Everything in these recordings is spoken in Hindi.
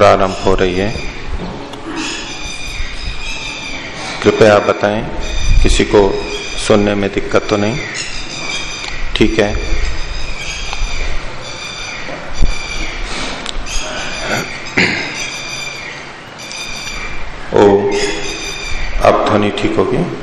प्रारंभ हो रही है। कृपया बताएँ, किसी को सुनने में दिक्कत तो नहीं? ठीक है। ओ अब ध्वनि ठीक होगी?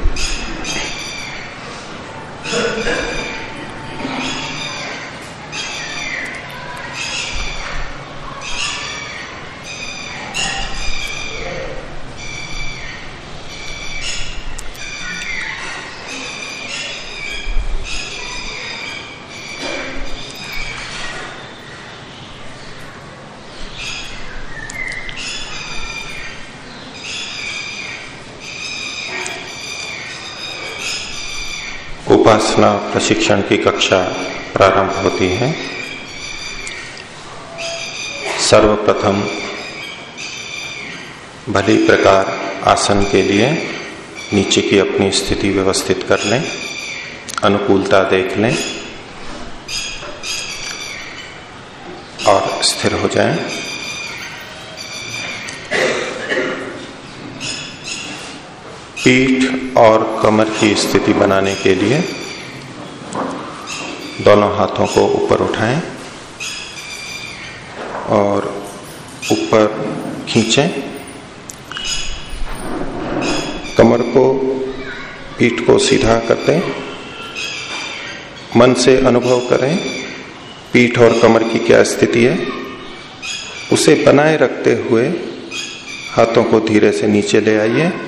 उपासना प्रशिक्षण की कक्षा प्रारंभ होती है सर्वप्रथम भली प्रकार आसन के लिए नीचे की अपनी स्थिति व्यवस्थित कर लें, अनुकूलता देख लें और स्थिर हो जाएँ। पीठ और कमर की स्थिति बनाने के लिए दोनों हाथों को ऊपर उठाएँ और ऊपर खींचें। कमर को, पीठ को सीधा कर दें मन से अनुभव करें, पीठ और कमर की क्या स्थिति है। उसे बनाए रखते हुए हाथों को धीरे से नीचे ले आइए।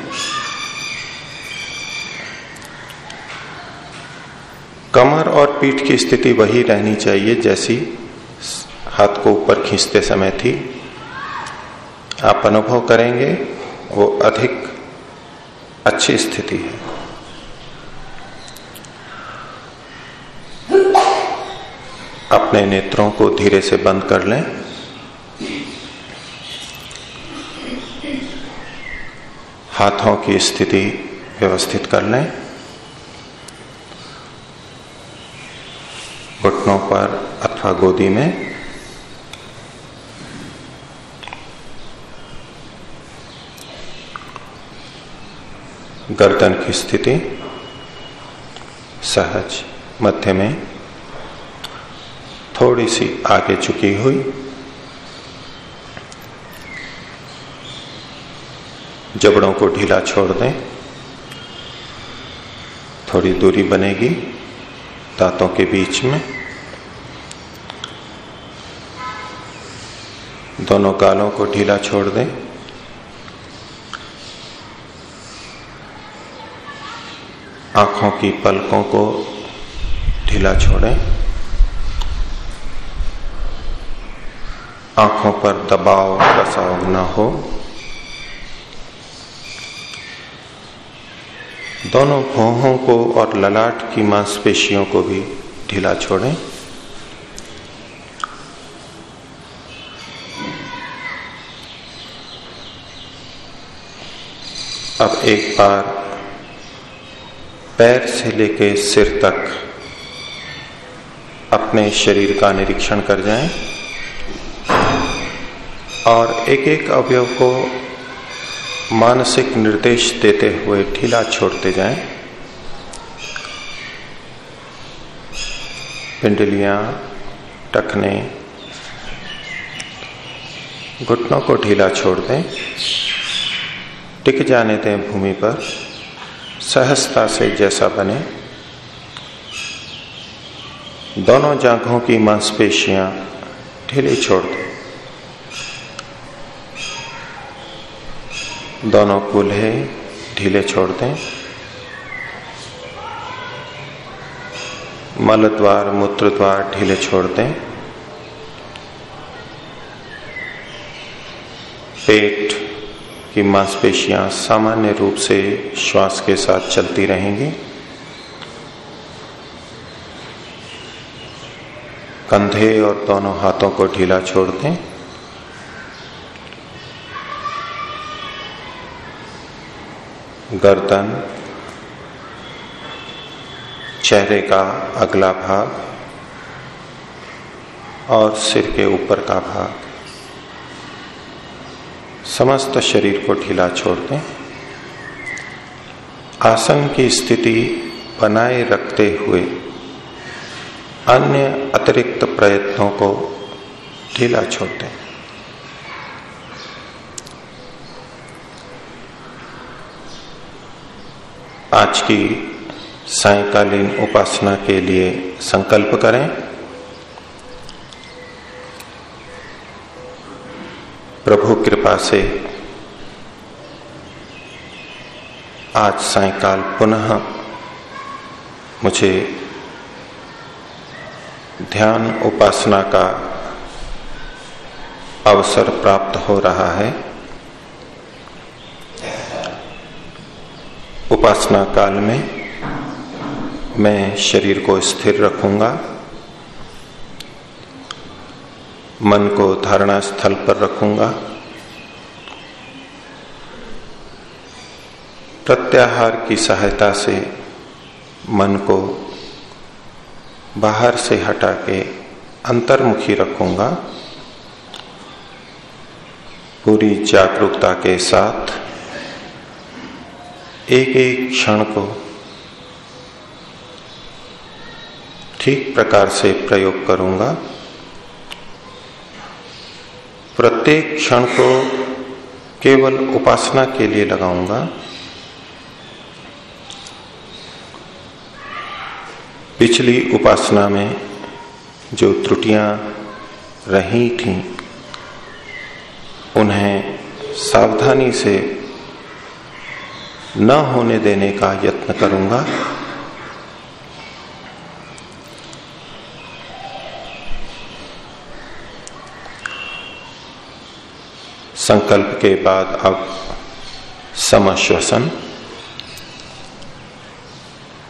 कमर और पीठ की स्थिति वही रहनी चाहिए जैसी हाथ को ऊपर खींचते समय थी। आप अनुभव करेंगे, वो अधिक अच्छी स्थिति है। अपने नेत्रों को धीरे से बंद कर लें। हाथों की स्थिति व्यवस्थित कर लें घुटनों पर अथवा गोदी में। गर्दन की स्थिति सहज, मध्य में थोड़ी सी आगे झुकी हुई। जबड़ों को ढीला छोड़ दें। थोड़ी दूरी बनेगी, दांतों के बीच में। दोनों गालों को ढीला छोड़ दें। आँखों की पलकों को ढीला छोड़ें। आँखों पर दबाव कसाव न हो। दोनों भौहों को और ललाट की मांसपेशियों को भी ढीला छोड़ें अब एक बार पैर से लेके सिर तक अपने शरीर का निरीक्षण कर जाएँ और एक एक अवयव को मानसिक निर्देश देते हुए ढीला छोड़ते जाएँ। पिंडलियाँ, टखने, घुटनों को ढीला छोड़ दें। टिक जाने दें भूमि पर। सहजता से जैसा बने। दोनों जांघों की मांसपेशियाँ ढीली छोड़ दें। दोनों कूल्हे ढीले छोड़ दें। मल द्वार मूत्र द्वार ढीले छोड़ दें पेट की मांसपेशियाँ सामान्य रूप से श्वास के साथ चलती रहेंगी। कंधे और दोनों हाथों को ढीला छोड़ दें। गर्दन, चेहरे का अगला भाग और सिर के ऊपर का भाग। समस्त शरीर को ढीला छोड़ दें। आसन की स्थिति बनाए रखते हुए अन्य अतिरिक्त प्रयत्नों को ढीला छोड़ दें। आज की सायकालीन उपासना के लिए संकल्प करें। प्रभु कृपा से आज सायकाल पुनः मुझे ध्यान उपासना का अवसर प्राप्त हो रहा है। उपासना काल में मैं शरीर को स्थिर रखूँगा। मन को धारणा स्थल पर रखूँगा। प्रत्याहार की सहायता से मन को बाहर से हटा के अंतर्मुखी रखूँगा। पूरी जागरूकता के साथ एक एक क्षण को ठीक प्रकार से प्रयोग करूँगा। प्रत्येक क्षण को केवल उपासना के लिए लगाऊँगा। पिछली उपासना में जो त्रुटियाँ रही थी, उन्हें सावधानी से न होने देने का यत्न करूँगा। संकल्प के बाद अब समश्वसन।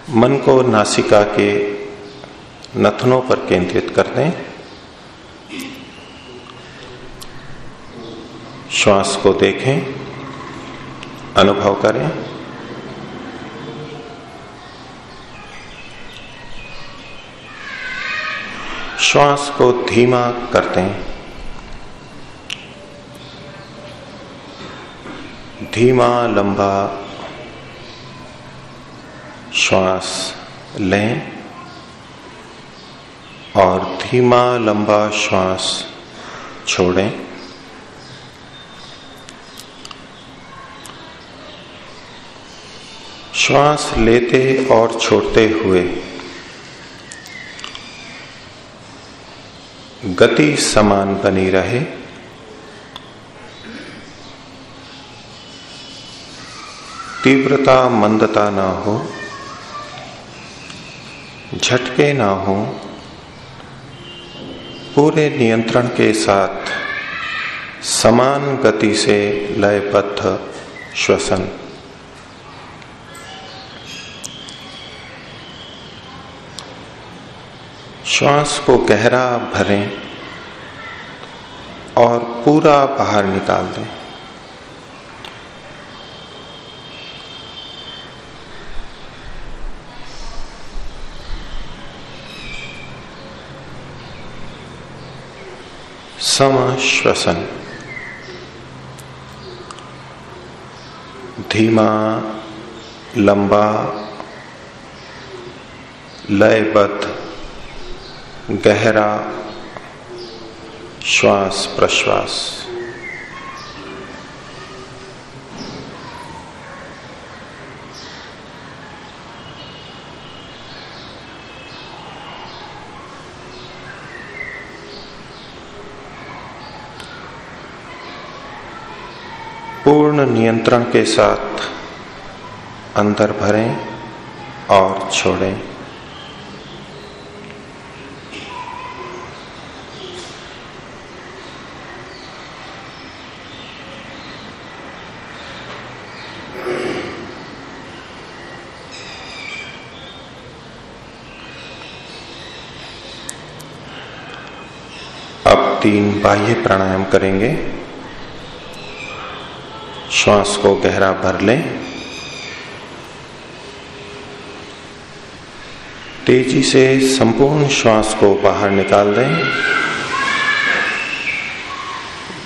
मन को नासिका के नथनों पर केंद्रित कर दें। श्वास को देखें, अनुभव करें। श्वास को धीमा कर दें। धीमा, लंबा श्वास लें और धीमा, लंबा श्वास छोड़ें। श्वास लेते और छोड़ते हुए गति समान बनी रहे। तीव्रता मंदता ना हो, झटके ना हो, पूरे नियंत्रण के साथ समान गति से लयबद्ध श्वसन। श्वास को गहरा भरें और पूरा बाहर निकाल दें। सम श्वसन धीमा लंबा लयबद्ध गहरा श्वास प्रश्वास। पूर्ण नियंत्रण के साथ अंदर भरें और छोड़ें। तीन बाह्य प्राणायाम करेंगे। श्वास को गहरा भर लें। तेज़ी से संपूर्ण श्वास को बाहर निकाल दें।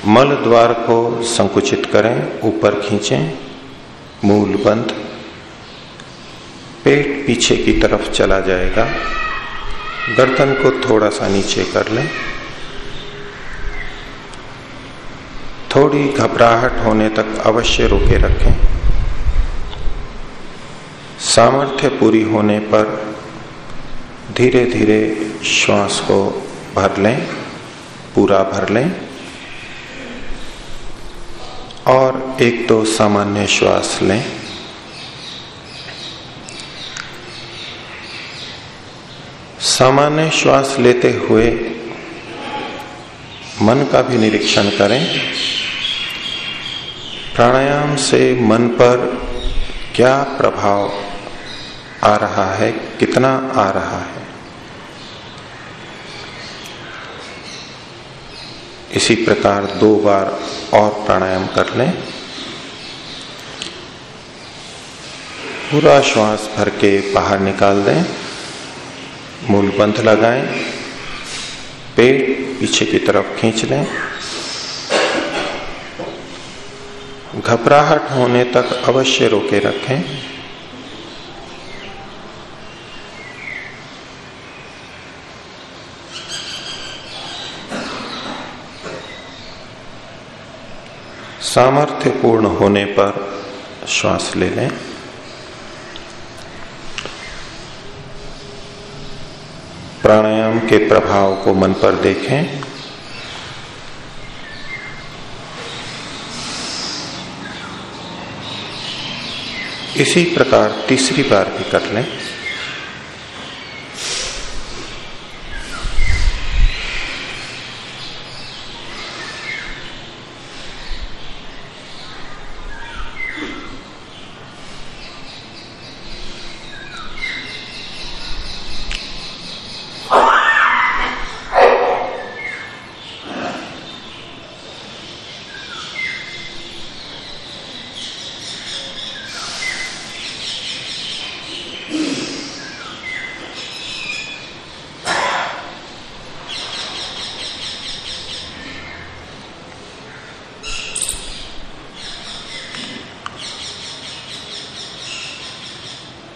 मल द्वार को संकुचित करें, ऊपर खींचें, मूल बंद। पेट पीछे की तरफ़ चला जाएगा। गर्दन को थोड़ा सा नीचे कर लें। थोड़ी घबराहट होने तक अवश्य रोके रखें। सामर्थ्य पूरी होने पर धीरे धीरे श्वास को भर लें, पूरा भर लें। और एक दो सामान्य श्वास लें। सामान्य श्वास लेते हुए मन का भी निरीक्षण करें। प्राणायाम से मन पर क्या प्रभाव आ रहा है? कितना आ रहा है? इसी प्रकार दो बार और प्राणायाम कर लें। पूरा श्वास भर के बाहर निकाल दें। मूल बंध लगाएँ। पेट पीछे की तरफ़ खींच लें। घबराहट होने तक अवश्य रोके रखें। सामर्थ्य पूर्ण होने पर श्वास ले लें। प्राणायाम के प्रभाव को मन पर देखें। इसी प्रकार तीसरी बार भी कर लें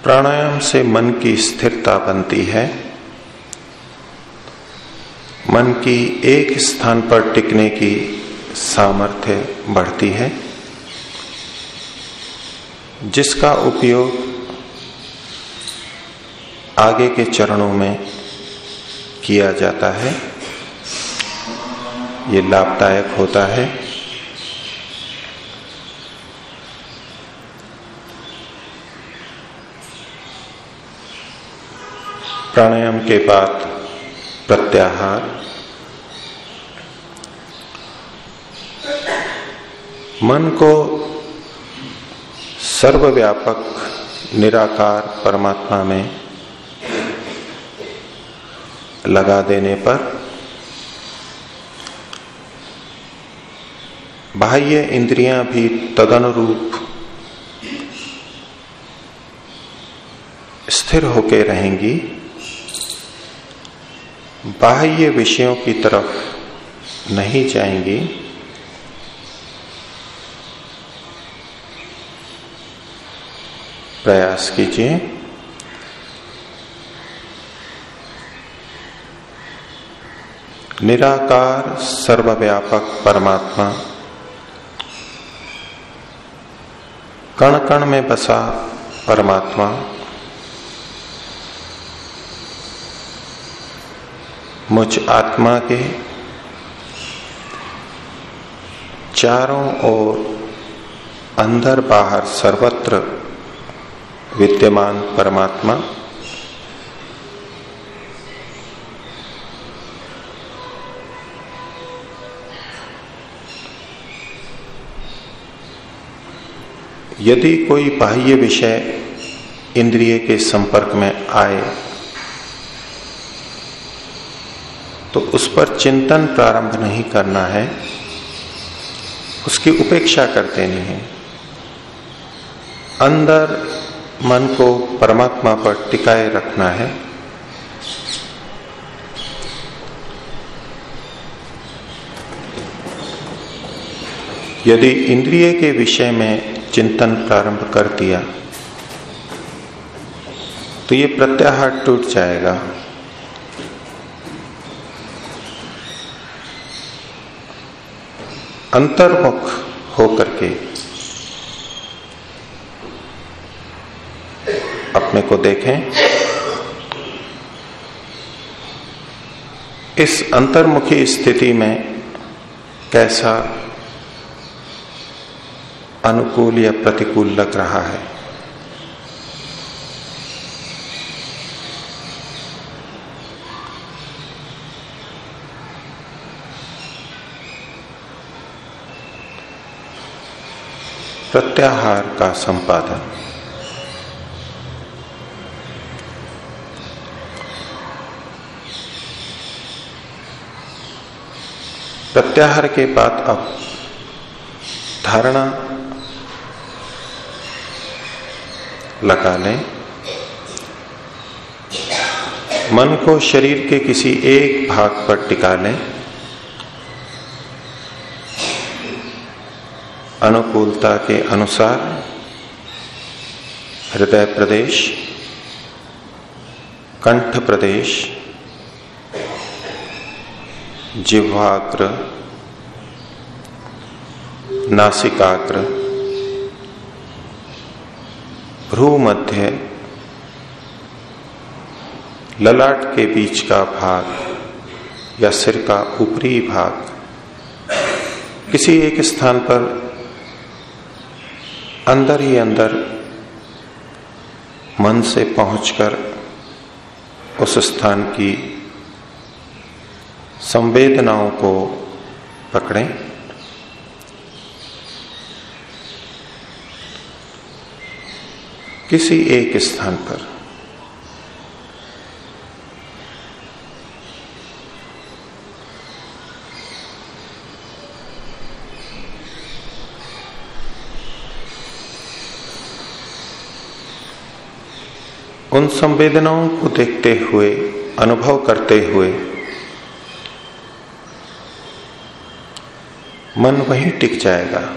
प्राणायाम से मन की स्थिरता बनती है। मन की एक स्थान पर टिकने की सामर्थ्य बढ़ती है। जिसका उपयोग आगे के चरणों में किया जाता है, ये लाभदायक होता है। प्राणायाम के बाद प्रत्याहार। मन को सर्वव्यापक, निराकार परमात्मा में लगा देने पर बाह्य इंद्रियाँ भी तदनुरूप स्थिर होकर रहेंगी। बाह्य विषयों की तरफ़ नहीं जाएँगी। प्रयास कीजिए। निराकार सर्वव्यापक परमात्मा। कण कण में बसा परमात्मा। मुझ आत्मा के चारों ओर अंदर बाहर सर्वत्र विद्यमान परमात्मा यदि कोई बाह्य विषय इंद्रिय के संपर्क में आए तो उस पर चिंतन प्रारंभ नहीं करना है। उसकी उपेक्षा कर देनी है। अंदर मन को परमात्मा पर टिकाए रखना है। यदि इंद्रिय के विषय में चिंतन प्रारंभ कर दिया तो ये प्रत्याहार टूट जाएगा। अंतर्मुख होकर के अपने को देखें। इस अंतर्मुखी स्थिति में कैसा अनुकूल या प्रतिकूल लग रहा है? प्रत्याहार का संपादन। प्रत्याहार के बाद अब धारणा लगा लें। मन को शरीर के किसी एक भाग पर टिका लें। अनुकूलता के अनुसार हृदय प्रदेश, कंठ प्रदेश, जिह्वाग्र, नासिकाग्र भ्रू मध्य ललाट के बीच का भाग या सिर का ऊपरी भाग, किसी एक स्थान पर अंदर ही अंदर मन से पहुंचकर उस स्थान की संवेदनाओं को पकड़ें। किसी एक स्थान पर उन संवेदनाओं को देखते हुए, अनुभव करते हुए, मन वहीं टिक जाएगा।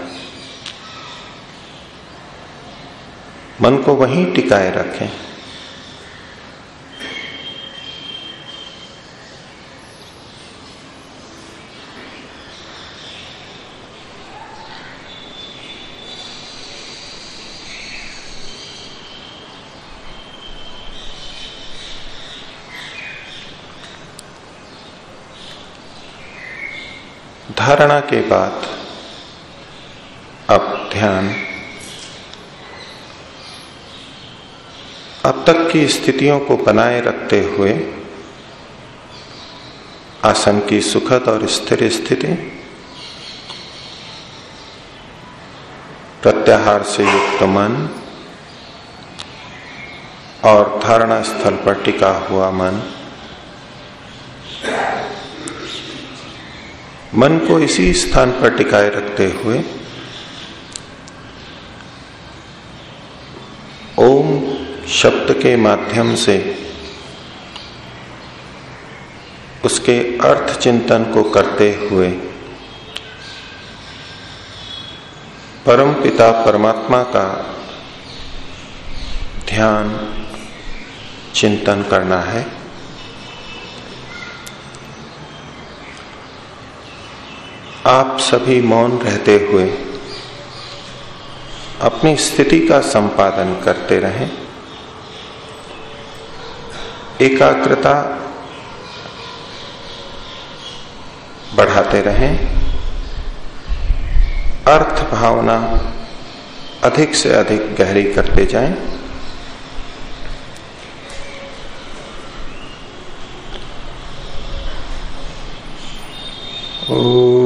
मन को वहीं टिकाए रखें। धारणा के बाद अब ध्यान। अब तक की स्थितियों को बनाए रखते हुए आसन की सुखद और स्थिर स्थिति, प्रत्याहार से युक्त मन और धारणा स्थल पर टिका हुआ मन। मन को इसी स्थान पर टिकाए रखते हुए ओम शब्द के माध्यम से उसके अर्थ चिंतन को करते हुए परम पिता परमात्मा का ध्यान चिंतन करना है। आप सभी मौन रहते हुए अपनी स्थिति का संपादन करते रहें। एकाग्रता बढ़ाते रहें। अर्थ भावना अधिक से अधिक गहरी करते जाएँ। ओ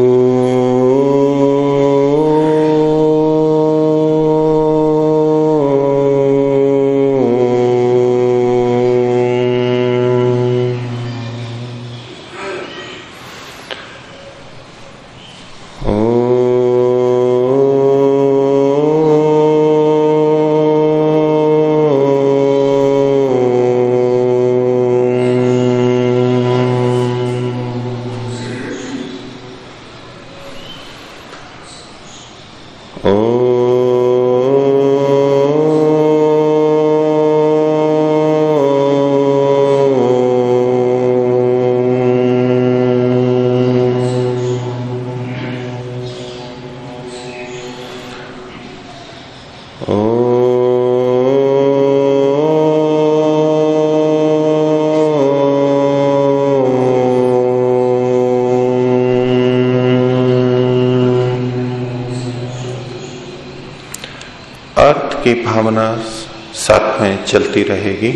भावना साथ में चलती रहेगी।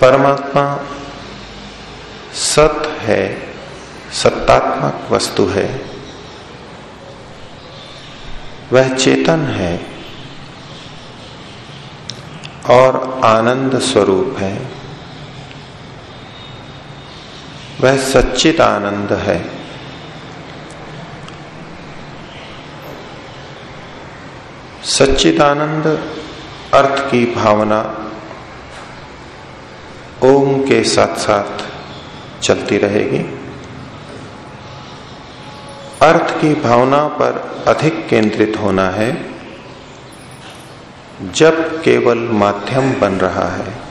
परमात्मा सत है, सत्तात्मक वस्तु है। वह चेतन है और आनंद स्वरूप है। वह सच्चित आनंद है। सच्चिदानंद अर्थ की भावना ओम के साथ साथ चलती रहेगी। अर्थ की भावना पर अधिक केंद्रित होना है, जब केवल माध्यम बन रहा है।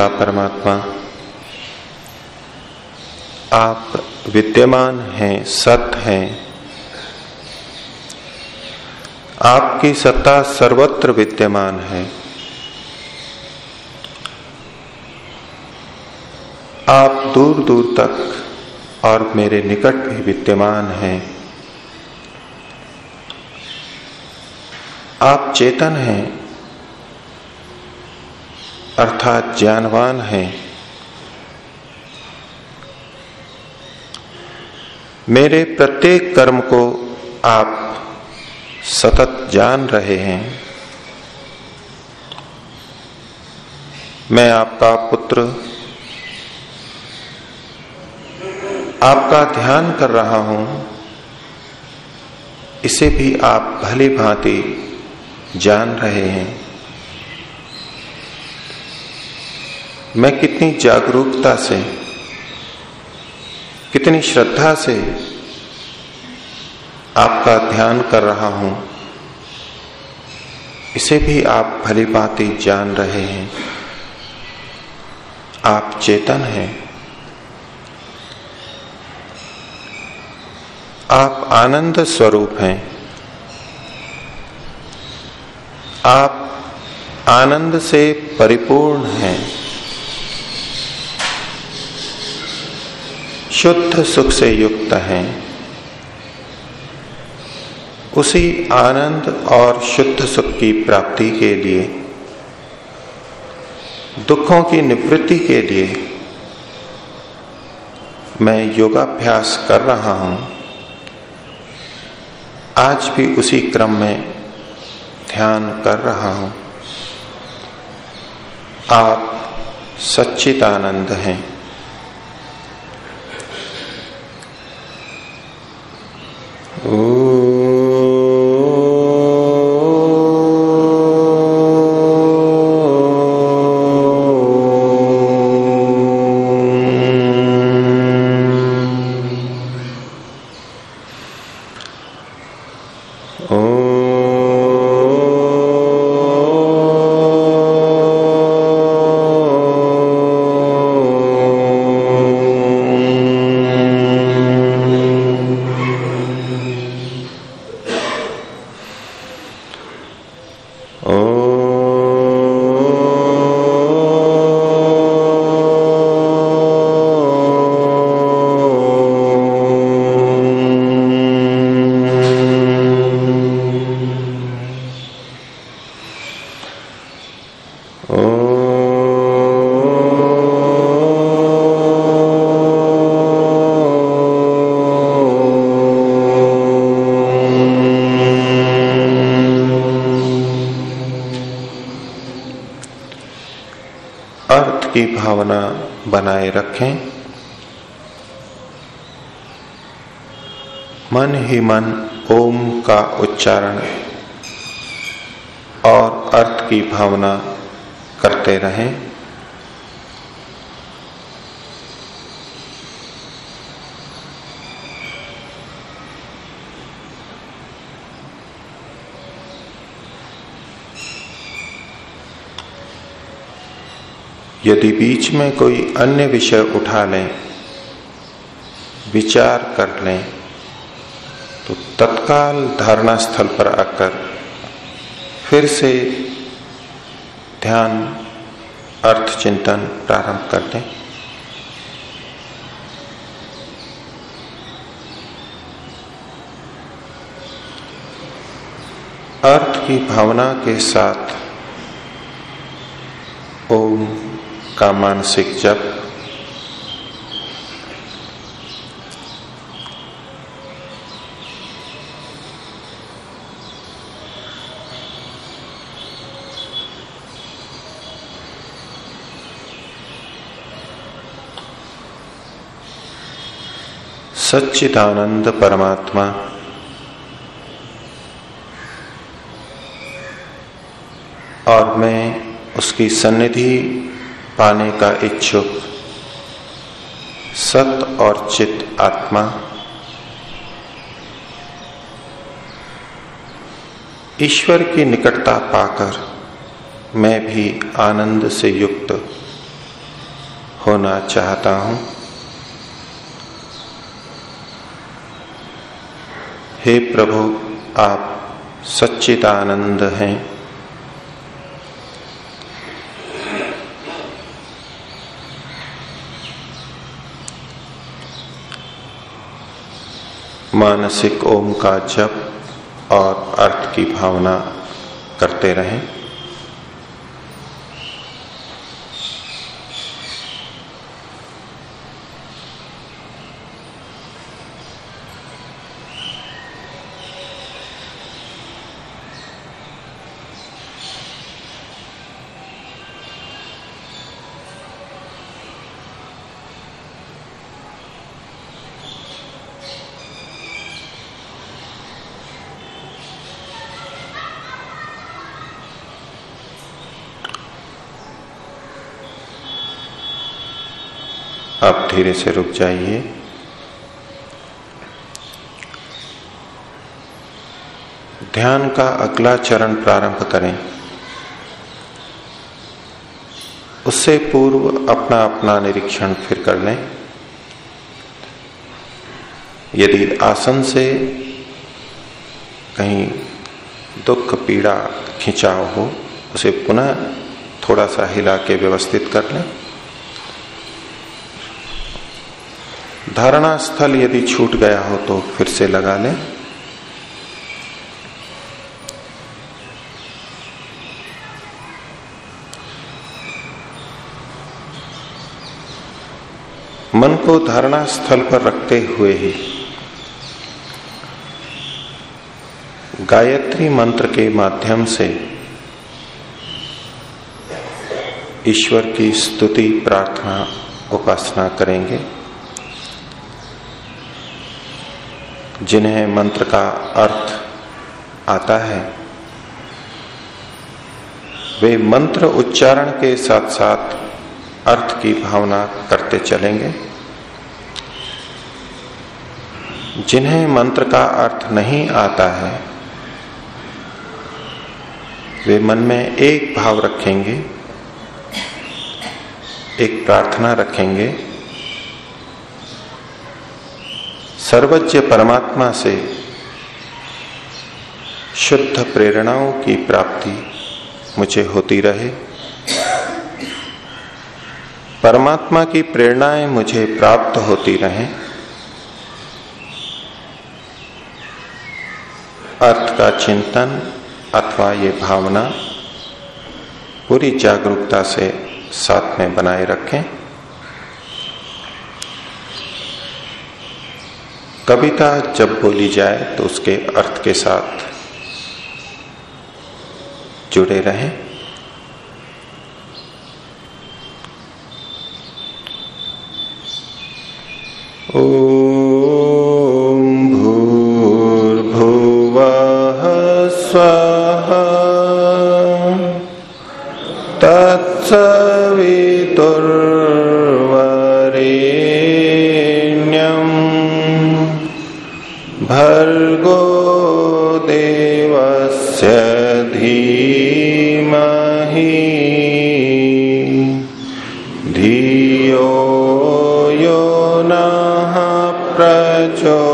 पिता परमात्मा, आप विद्यमान हैं सत हैं। आपकी सत्ता सर्वत्र विद्यमान है। आप दूर दूर तक और मेरे निकट भी विद्यमान हैं। आप चेतन हैं अर्थात ज्ञानवान है। मेरे प्रत्येक कर्म को आप सतत जान रहे हैं। मैं आपका पुत्र, आपका ध्यान कर रहा हूँ। इसे भी आप भली भांति जान रहे हैं। मैं कितनी जागरूकता से, कितनी श्रद्धा से आपका ध्यान कर रहा हूँ, इसे भी आप भली बात जान रहे हैं। आप चेतन हैं। आप आनंद स्वरूप हैं। आप आनंद से परिपूर्ण हैं। शुद्ध सुख से युक्त हैं, उसी आनंद और शुद्ध सुख की प्राप्ति के लिए, दुखों की निवृत्ति के लिए, मैं योगाभ्यास कर रहा हूँ। आज भी उसी क्रम में ध्यान कर रहा हूँ। आप सच्चित आनंद हैं। ओ भावना बनाए रखें। मन ही मन ओम का उच्चारण और अर्थ की भावना करते रहें। यदि बीच में कोई अन्य विषय उठा लें, विचार कर लें तो तत्काल धारणा स्थल पर आकर फिर से ध्यान अर्थ चिंतन प्रारंभ कर दें। अर्थ की भावना के साथ ओम का मानसिक जप सच्चिदानंद परमात्मा और मैं उसकी सन्निधि पाने का इच्छुक। सत और चित आत्मा। ईश्वर की निकटता पाकर मैं भी आनंद से युक्त होना चाहता हूँ। हे प्रभु, आप सच्चिदानंद हैं। मानसिक ओम का जप और अर्थ की भावना करते रहें आप धीरे से रुक जाइए। ध्यान का अगला चरण प्रारंभ करें। उससे पूर्व अपना अपना निरीक्षण फिर कर लें। यदि आसन से कहीं दुख, पीड़ा, खिंचाव हो, उसे पुनः थोड़ा सा हिला के व्यवस्थित कर लें। धारणा स्थल यदि छूट गया हो तो फिर से लगा लें। मन को धारणा स्थल पर रखते हुए ही गायत्री मंत्र के माध्यम से ईश्वर की स्तुति, प्रार्थना, उपासना करेंगे। जिन्हें मंत्र का अर्थ आता है। वे मंत्र उच्चारण के साथ साथ अर्थ की भावना करते चलेंगे। जिन्हें मंत्र का अर्थ नहीं आता है, वे मन में एक भाव रखेंगे, एक प्रार्थना रखेंगे। सर्वज्ञ परमात्मा से शुद्ध प्रेरणाओं की प्राप्ति मुझे होती रहे। परमात्मा की प्रेरणाएँ मुझे प्राप्त होती रहें। अर्थ का चिंतन अथवा ये भावना पूरी जागरूकता से साथ में बनाए रखें। कविता जब बोली जाए तो उसके अर्थ के साथ जुड़े रहें। ओ hecho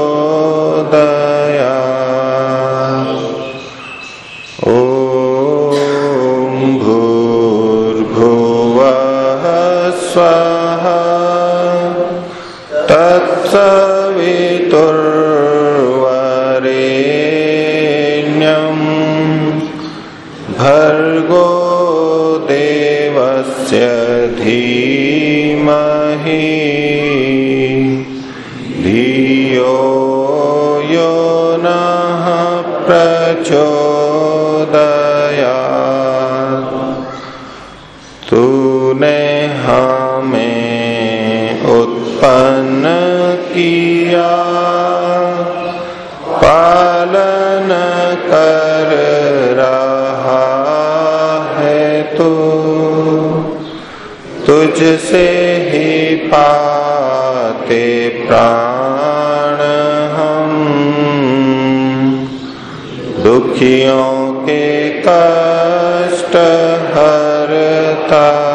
तुझसे ही पाते प्राण हम। दुखियों के कष्ट हरता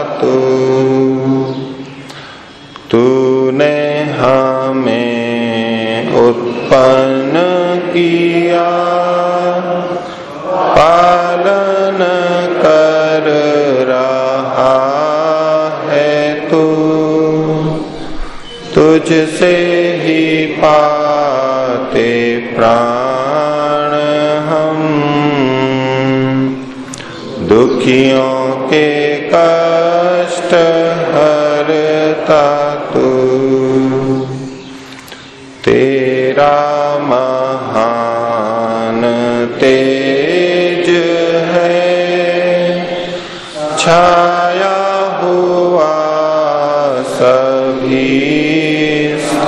तुझसे ही पाते प्राण हम। दुखियों के कष्ट हरता तू। तेरा महान तेज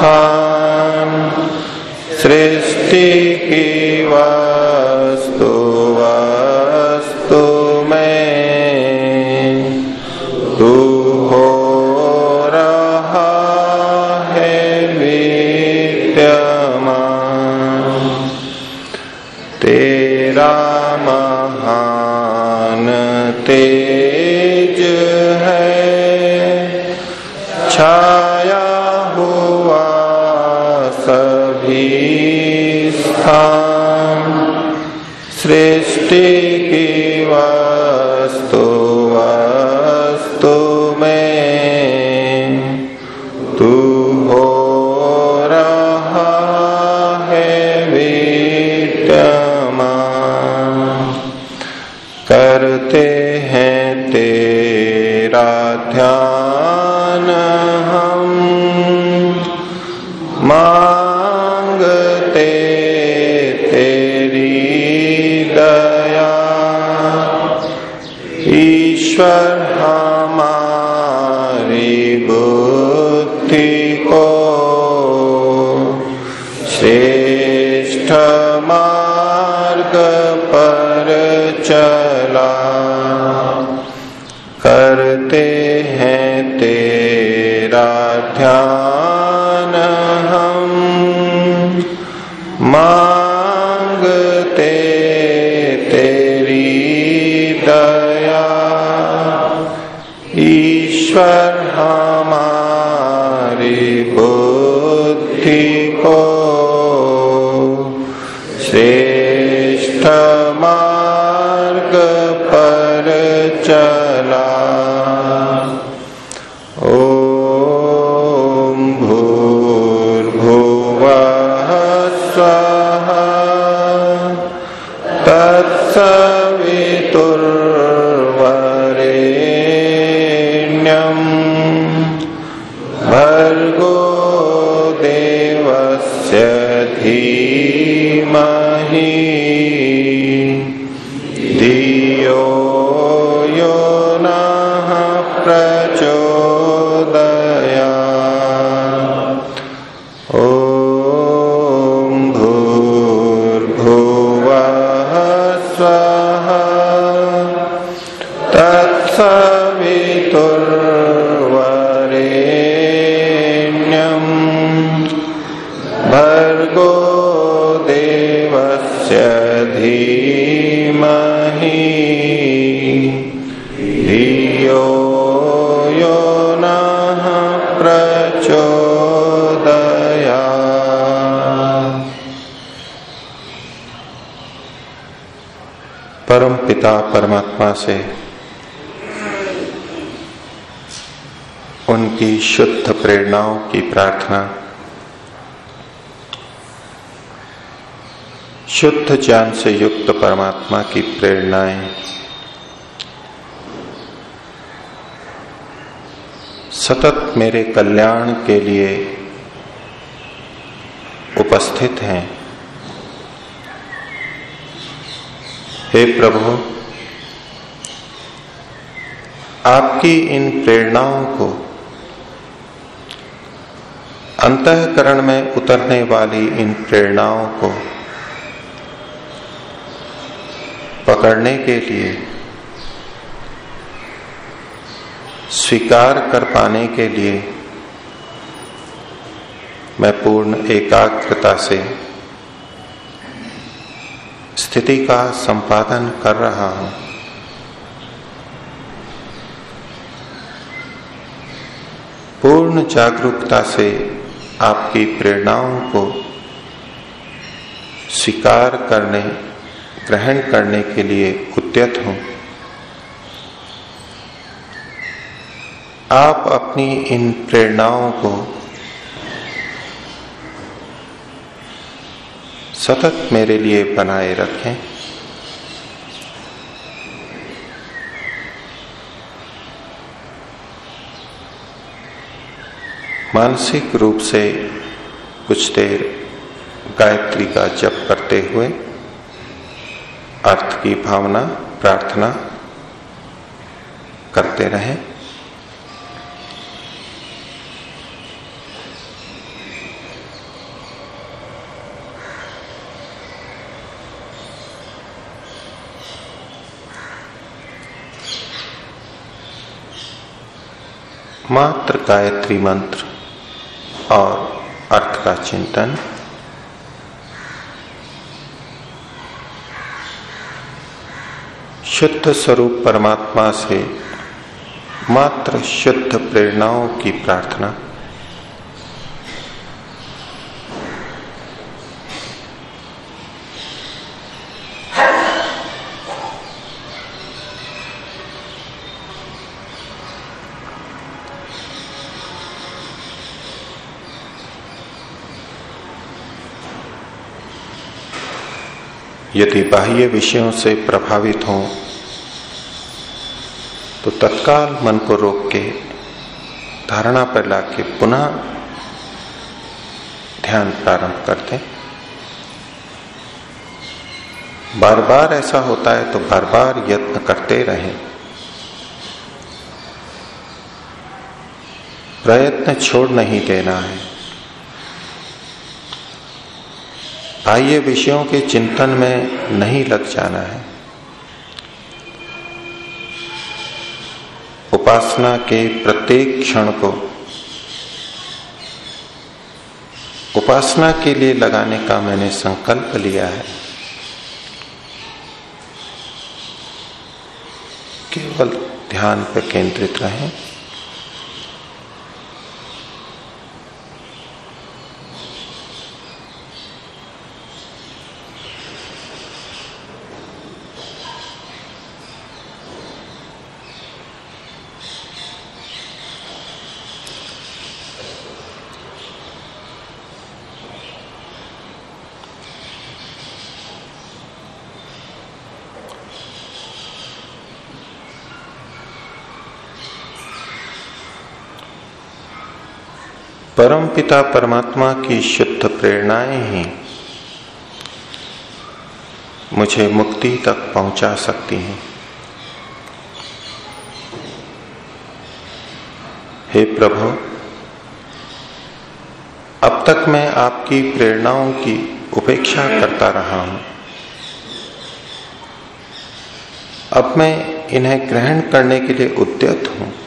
स्थान सृष्टि की वस्तु ध्यान हम मांगते तेरी दया। ईश्वर हमारी बुद्धि को श्रेष्ठ मार्ग पर चला। परमात्मा से। उनकी शुद्ध प्रेरणाओं की प्रार्थना। शुद्ध ज्ञान से युक्त परमात्मा की प्रेरणाएँ। सतत मेरे कल्याण के लिए उपस्थित हैं। हे प्रभु आपकी इन प्रेरणाओं को अंतकरण में उतरने वाली इन प्रेरणाओं को पकड़ने के लिए, स्वीकार कर पाने के लिए मैं पूर्ण एकाग्रता से स्थिति का संपादन कर रहा हूँ। पूर्ण जागरूकता से आपकी प्रेरणाओं को स्वीकार करने, ग्रहण करने के लिए उद्यत हूँ। आप अपनी इन प्रेरणाओं को सतत मेरे लिए बनाए रखें। मानसिक रूप से कुछ देर गायत्री का जप करते हुए अर्थ की भावना, प्रार्थना करते रहें। मात्र गायत्री मंत्र। और अर्थ का चिंतन। शुद्ध स्वरूप परमात्मा से मात्र शुद्ध प्रेरणाओं की प्रार्थना। यदि बाह्य विषयों से प्रभावित हों तो तत्काल मन को रोक के धारणा पर लाके पुनः ध्यान प्रारंभ कर दें। बार बार ऐसा होता है तो बार बार यत्न करते रहें। प्रयत्न छोड़ नहीं देना है। बाह्य विषयों के चिंतन में नहीं लग जाना है। उपासना के प्रत्येक क्षण को उपासना के लिए लगाने का मैंने संकल्प लिया है। केवल ध्यान पर केंद्रित रहें। पिता परमात्मा की शुद्ध प्रेरणाएँ ही मुझे मुक्ति तक पहुँचा सकती हैं। हे प्रभु, अब तक मैं आपकी प्रेरणाओं की उपेक्षा करता रहा हूँ। अब मैं इन्हें ग्रहण करने के लिए उद्यत हूँ।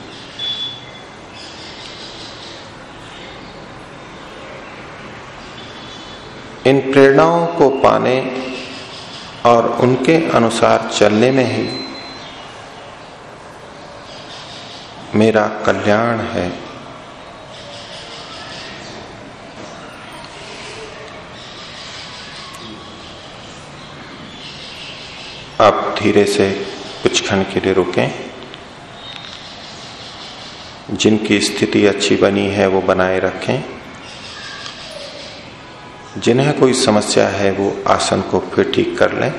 इन प्रेरणाओं को पाने और उनके अनुसार चलने में ही मेरा कल्याण है। आप धीरे से कुछ क्षण के लिए रुकें। जिनकी स्थिति अच्छी बनी है, वो बनाए रखें। जिन्हें कोई समस्या है, वो आसन को फिर ठीक कर लें,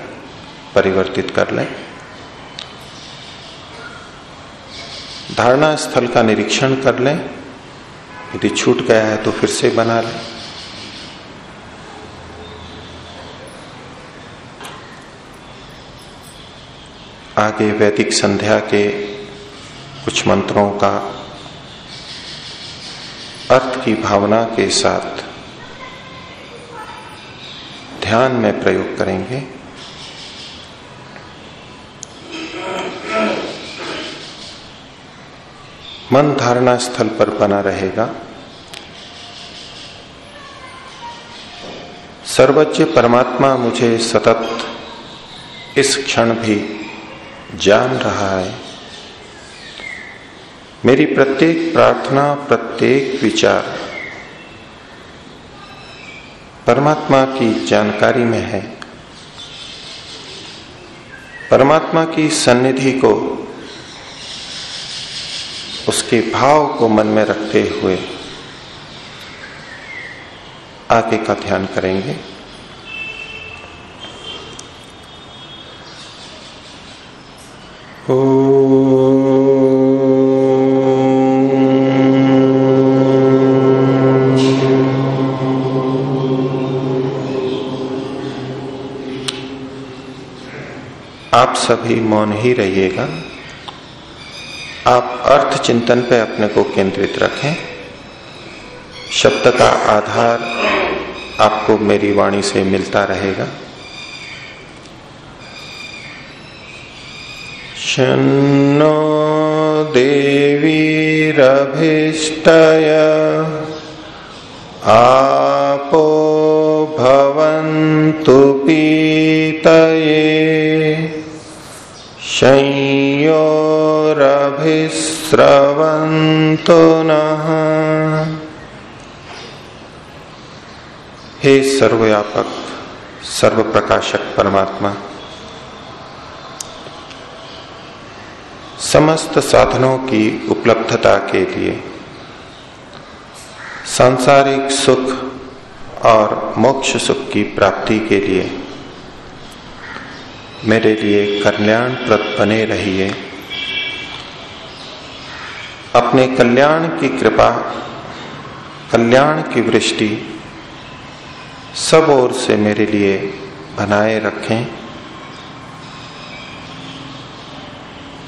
परिवर्तित कर लें। धारणा स्थल का निरीक्षण कर लें। यदि छूट गया है तो फिर से बना लें। आगे वैदिक संध्या के कुछ मंत्रों का अर्थ की भावना के साथ ध्यान में प्रयोग करेंगे। मन धारणा स्थल पर बना रहेगा। सर्वज्ञ परमात्मा मुझे सतत इस क्षण भी जान रहा है। मेरी प्रत्येक प्रार्थना, प्रत्येक विचार परमात्मा की जानकारी में है। परमात्मा की सन्निधि को, उसके भाव को मन में रखते हुए आगे का ध्यान करेंगे। आप सभी मौन ही रहिएगा। आप अर्थ चिंतन पे अपने को केंद्रित रखें। शब्द का आधार आपको मेरी वाणी से मिलता रहेगा। शन्नो देवीरभिष्टय आपो भवन्तु पीतये। संयोरभिस्रवन्तु नः। हे सर्वव्यापक सर्व प्रकाशक परमात्मा, समस्त साधनों की उपलब्धता के लिए सांसारिक सुख और मोक्ष सुख की प्राप्ति के लिए मेरे लिए कल्याणप्रद बने रहिए। अपने कल्याण की कृपा, कल्याण की वृष्टि सब ओर से मेरे लिए बनाए रखें।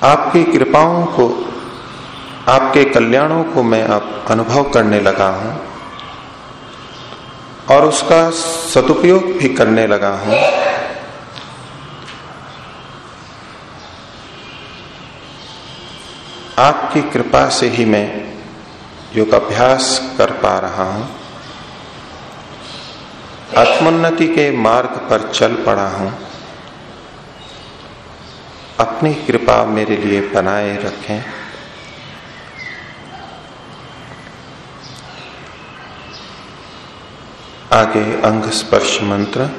आपकी कृपाओं को, आपके कल्याणों को मैं अब अनुभव करने लगा हूँ और उसका सदुपयोग भी करने लगा हूँ। आपकी कृपा से ही मैं योग अभ्यास कर पा रहा हूँ। आत्मोन्नति के मार्ग पर चल पड़ा हूँ। अपनी कृपा मेरे लिए बनाए रखें। आगे अंग स्पर्श मंत्र।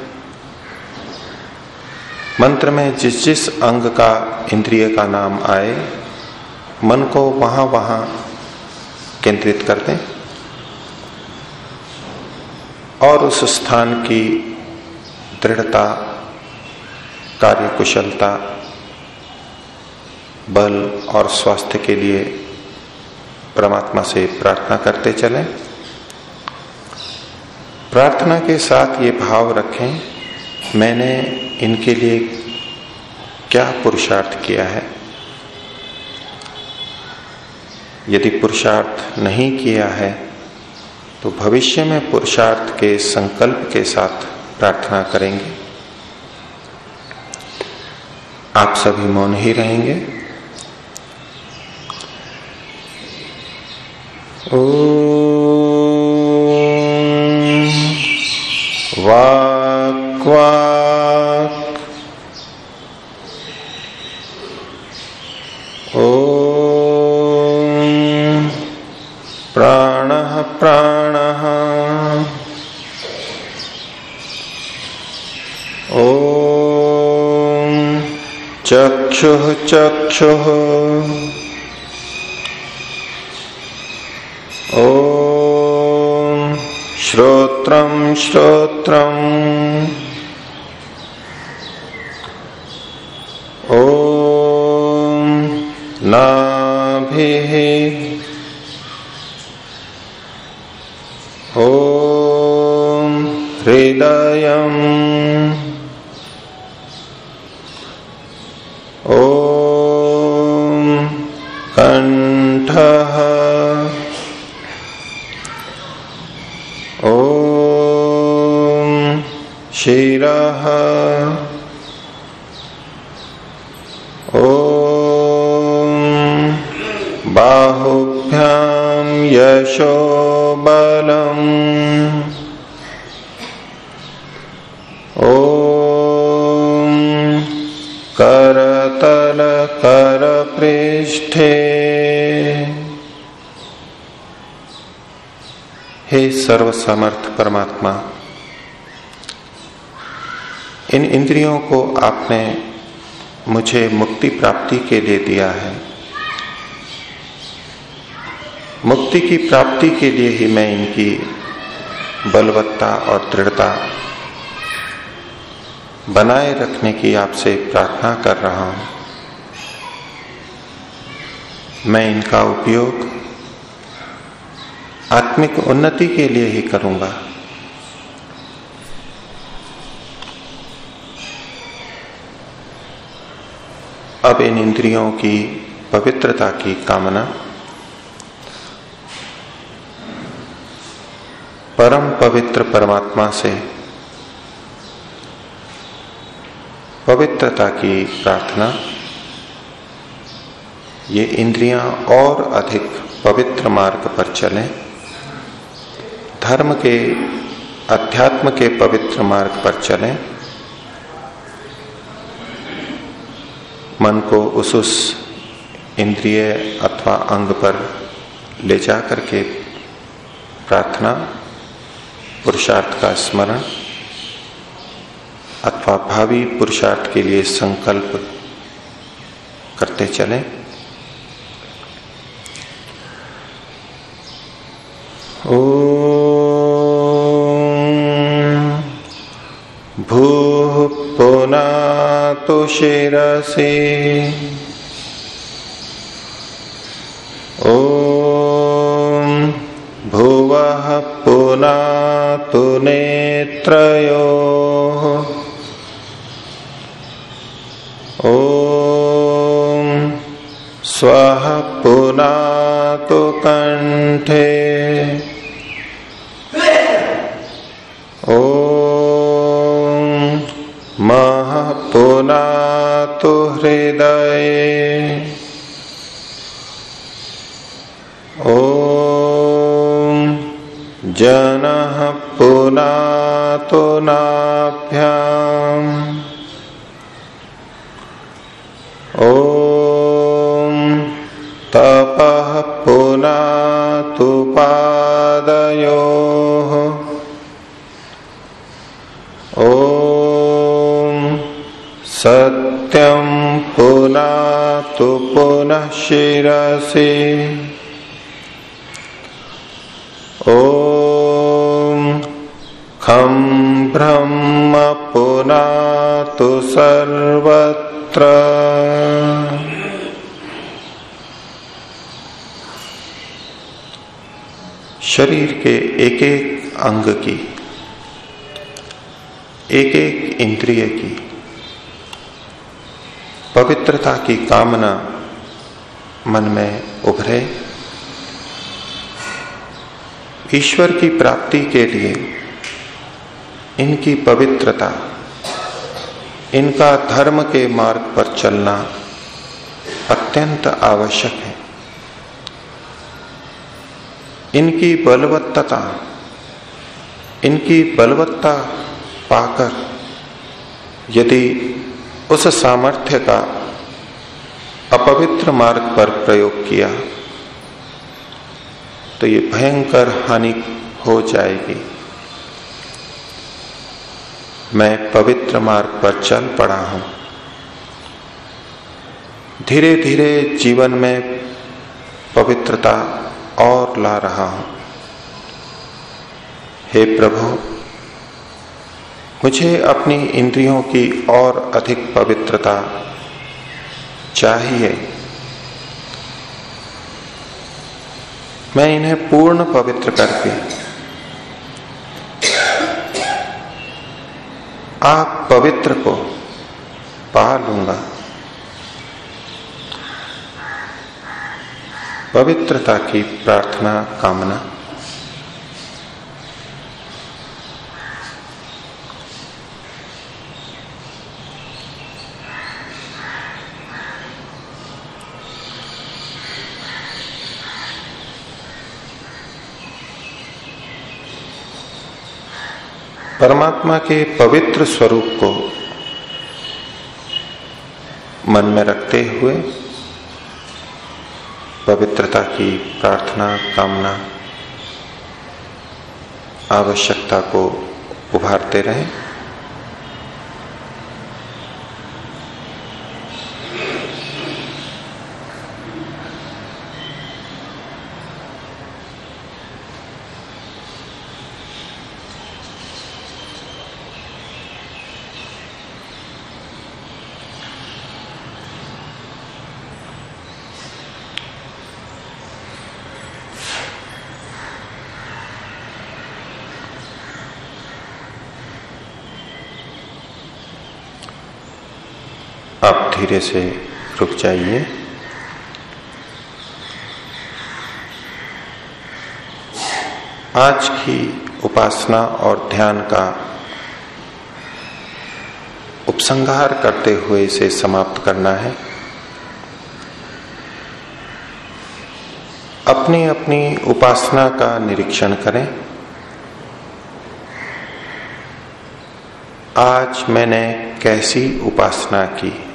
मंत्र में जिस जिस अंग का इंद्रिय का नाम आए मन को वहाँ वहाँ केंद्रित कर दें और उस स्थान की दृढ़ता, कार्यकुशलता, बल और स्वास्थ्य के लिए परमात्मा से प्रार्थना करते चलें। प्रार्थना के साथ ये भाव रखें, मैंने इनके लिए क्या पुरुषार्थ किया है? यदि पुरुषार्थ नहीं किया है तो भविष्य में पुरुषार्थ के संकल्प के साथ प्रार्थना करेंगे। आप सभी मौन ही रहेंगे। ओ वाक् ओ प्राण प्राण ओ चक्षु चक्षु ॐ श्रोत्रं श्रोत्रम् ॐ नाभिः। ॐ हृदयम् कण्ठः शिरः। ॐ बाहुभ्यां यशो सर्वसमर्थ परमात्मा। इन इंद्रियों को आपने मुझे मुक्ति प्राप्ति के लिए दिया है। मुक्ति की प्राप्ति के लिए ही मैं इनकी बलवत्ता और दृढ़ता बनाए रखने की आपसे प्रार्थना कर रहा हूँ। मैं इनका उपयोग आत्मिक उन्नति के लिए ही करूँगा। अब इन इंद्रियों की पवित्रता की कामना। परम पवित्र परमात्मा से पवित्रता की प्रार्थना। ये इंद्रियाँ और अधिक पवित्र मार्ग पर चलें। धर्म के, अध्यात्म के पवित्र मार्ग पर चलें। मन को उस उस इंद्रिय अथवा अंग पर ले जा करके प्रार्थना, पुरुषार्थ का स्मरण अथवा भावी पुरुषार्थ के लिए संकल्प करते चले। ओ तो शिरसि। ॐ भुवः पुनातु नेत्रयोः। ॐ स्वः पुनातु कण्ठे। पुनातु हृदय ओ जन पुनातु नाभ्याम ओ तप पुनातु पादयो सत्यम पुनः तो पुनः शिसी ओ खम ब्रह्म पुनः तो सर्वत्र। शरीर के एक एक अंग की, एक एक इंद्रिय की पवित्रता की कामना मन में उभरे। ईश्वर की प्राप्ति के लिए इनकी पवित्रता, इनका धर्म के मार्ग पर चलना अत्यंत आवश्यक है। इनकी बलवत्ता इनकी बलवत्ता पाकर यदि उस सामर्थ्य का अपवित्र मार्ग पर प्रयोग किया तो ये भयंकर हानि हो जाएगी। मैं पवित्र मार्ग पर चल पड़ा हूँ। धीरे धीरे जीवन में पवित्रता और ला रहा हूँ। हे प्रभु मुझे अपनी इंद्रियों की और अधिक पवित्रता चाहिए। मैं इन्हें पूर्ण पवित्र करके आप पवित्र को पा लूँगा। पवित्रता की प्रार्थना, कामना। परमात्मा के पवित्र स्वरूप को मन में रखते हुए पवित्रता की प्रार्थना, कामना, आवश्यकता को उभारते रहें। धीरे से रुक जाइए। आज की उपासना और ध्यान का उपसंहार करते हुए इसे समाप्त करना है। अपनी अपनी उपासना का निरीक्षण करें। आज मैंने कैसी उपासना की?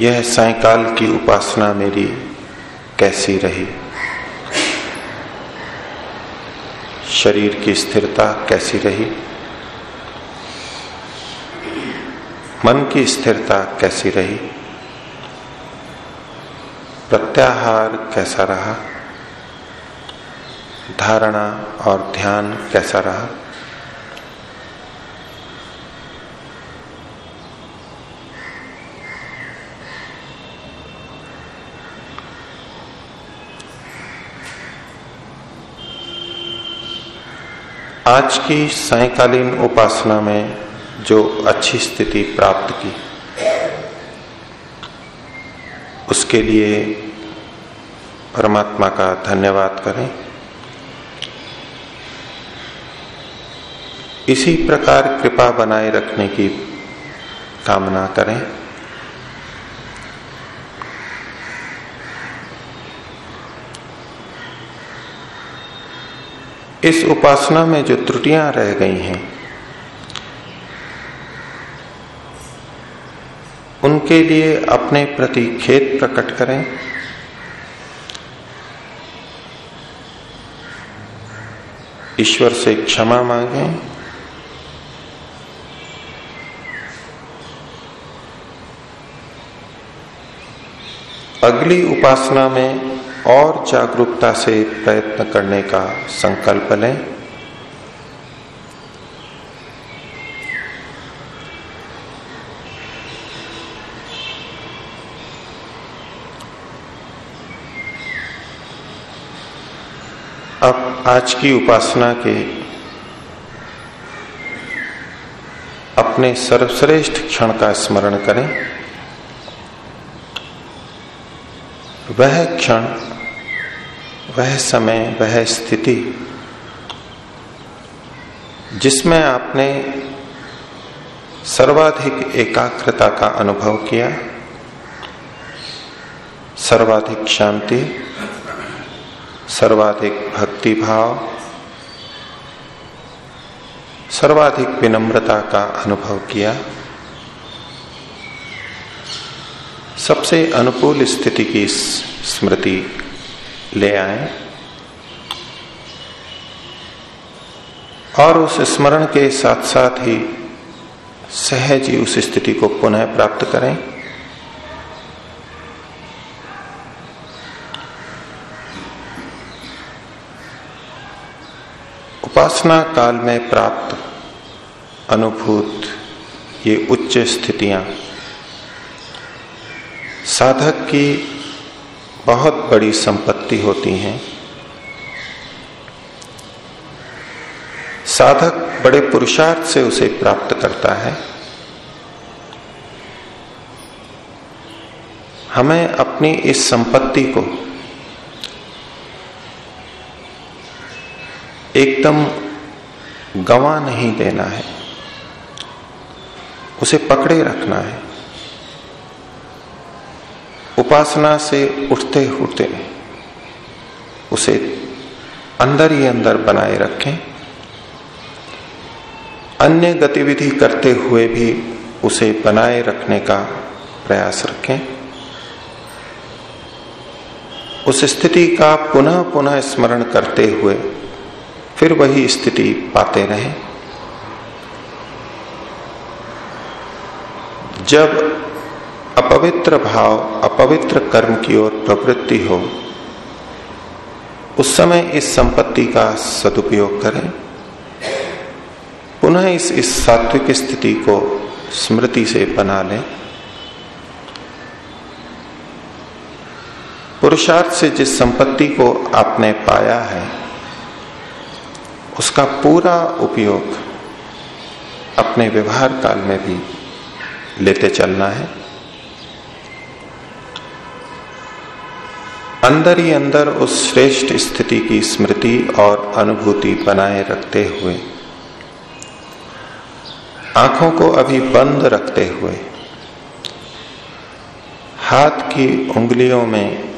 यह सायकाल की उपासना मेरी कैसी रही? शरीर की स्थिरता कैसी रही? मन की स्थिरता कैसी रही? प्रत्याहार कैसा रहा? धारणा और ध्यान कैसा रहा? आज की सायकालीन उपासना में जो अच्छी स्थिति प्राप्त की, उसके लिए परमात्मा का धन्यवाद करें। इसी प्रकार कृपा बनाए रखने की कामना करें। इस उपासना में जो त्रुटियाँ रह गई हैं, उनके लिए अपने प्रति खेत प्रकट करें। ईश्वर से क्षमा मांगें। अगली उपासना में और जागरूकता से प्रयत्न करने का संकल्प लें। अब आज की उपासना के अपने सर्वश्रेष्ठ क्षण का स्मरण करें। वह क्षण वह समय, वह स्थिति, जिसमें आपने सर्वाधिक एकाग्रता का अनुभव किया, सर्वाधिक शांति, सर्वाधिक भक्ति भाव सर्वाधिक विनम्रता का अनुभव किया, सबसे अनुकूल स्थिति की स्मृति ले आए और उस स्मरण के साथ साथ ही सहज ही उस स्थिति को पुनः प्राप्त करें। उपासना काल में प्राप्त अनुभूत ये उच्च स्थितियाँ साधक की बहुत बड़ी संपत्ति होती हैं। साधक बड़े पुरुषार्थ से उसे प्राप्त करता है। हमें अपनी इस संपत्ति को एकदम गवा नहीं देना है। उसे पकड़े रखना है। उपासना से उठते उठते उसे अंदर ही अंदर बनाए रखें। अन्य गतिविधि करते हुए भी उसे बनाए रखने का प्रयास रखें। उस स्थिति का पुनः पुनः स्मरण करते हुए फिर वही स्थिति पाते रहें। जब अपवित्र भाव, अपवित्र कर्म की ओर प्रवृत्ति हो, उस समय इस संपत्ति का सदुपयोग करें। पुनः इस इस सात्विक स्थिति को स्मृति से बना लें। पुरुषार्थ से जिस संपत्ति को आपने पाया है, उसका पूरा उपयोग अपने व्यवहार काल में भी लेते चलना है। अंदर ही अंदर उस श्रेष्ठ स्थिति की स्मृति और अनुभूति बनाए रखते हुए, आँखों को अभी बंद रखते हुए, हाथ की उंगलियों में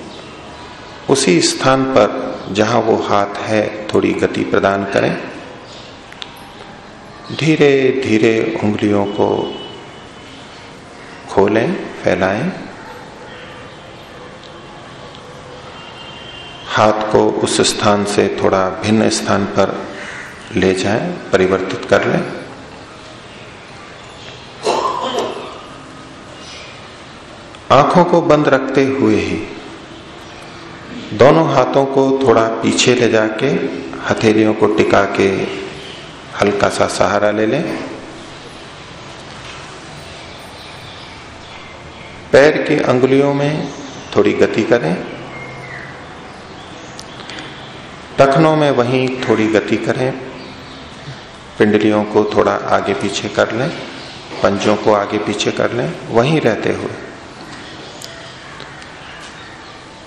उसी स्थान पर जहाँ वो हाथ है थोड़ी गति प्रदान करें। धीरे धीरे उंगलियों को खोलें, फैलाएँ। हाथ को उस स्थान से थोड़ा भिन्न स्थान पर ले जाएँ, परिवर्तित कर लें। आँखों को बंद रखते हुए ही दोनों हाथों को थोड़ा पीछे ले जाके हथेलियों को टिका के हल्का सा सहारा ले लें। पैर की अंगुलियों में थोड़ी गति करें। टखनों में वहीं थोड़ी गति करें, पिंडलियों को थोड़ा आगे पीछे कर लें, पंजों को आगे पीछे कर लें, वहीं रहते हुए।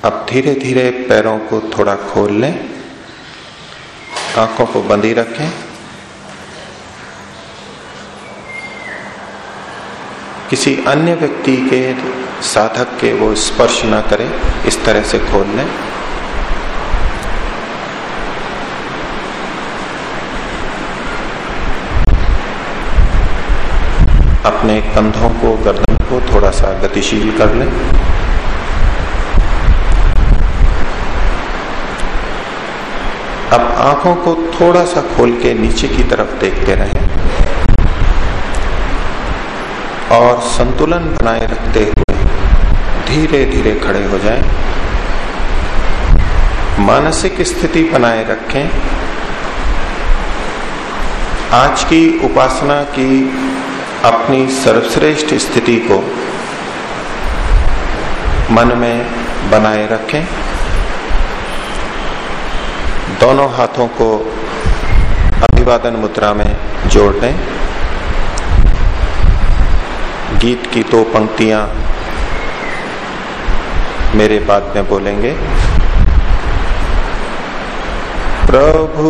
अब धीरे धीरे पैरों को थोड़ा खोल लें, आँखों को बंदी रखें। किसी अन्य व्यक्ति के साधक के वो स्पर्श ना करें, इस तरह से खोल लें। अपने कंधों को, गर्दन को थोड़ा सा गतिशील कर लें अब आँखों को थोड़ा सा खोल के नीचे की तरफ़ देखते रहें और संतुलन बनाए रखते हुए धीरे धीरे खड़े हो जाएँ। मानसिक स्थिति बनाए रखें आज की उपासना की अपनी सर्वश्रेष्ठ स्थिति को मन में बनाए रखें। दोनों हाथों को अभिवादन मुद्रा में जोड़ लें गीत की दो पंक्तियाँ मेरे बाद में बोलेंगे। प्रभु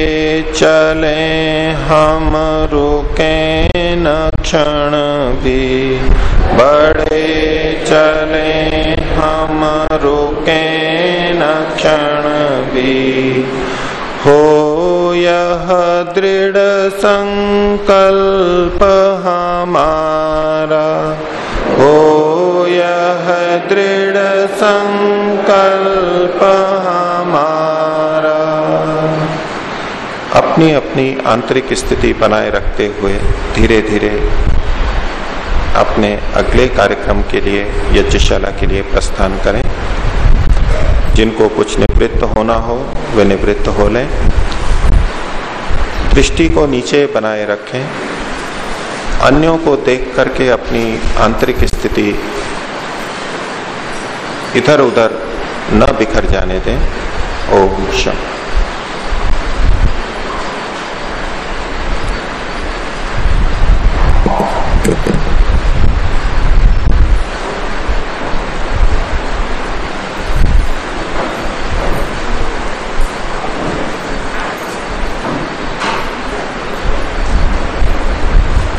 चले, हम रुके न क्षण भी। बड़े चले, हम रुके न क्षण भी। हो यह दृढ़ संकल्प हमारा। हो यह दृढ़ संकल्प हमारा अपनी अपनी आंतरिक स्थिति बनाए रखते हुए धीरे धीरे अपने अगले कार्यक्रम के लिए, यज्ञशाला के लिए प्रस्थान करें। जिनको कुछ निवृत्त होना हो, वे निवृत्त हो लें। दृष्टि को नीचे बनाए रखें। अन्यों को देख करके अपनी आंतरिक स्थिति इधर उधर न बिखर जाने दें। ओम शम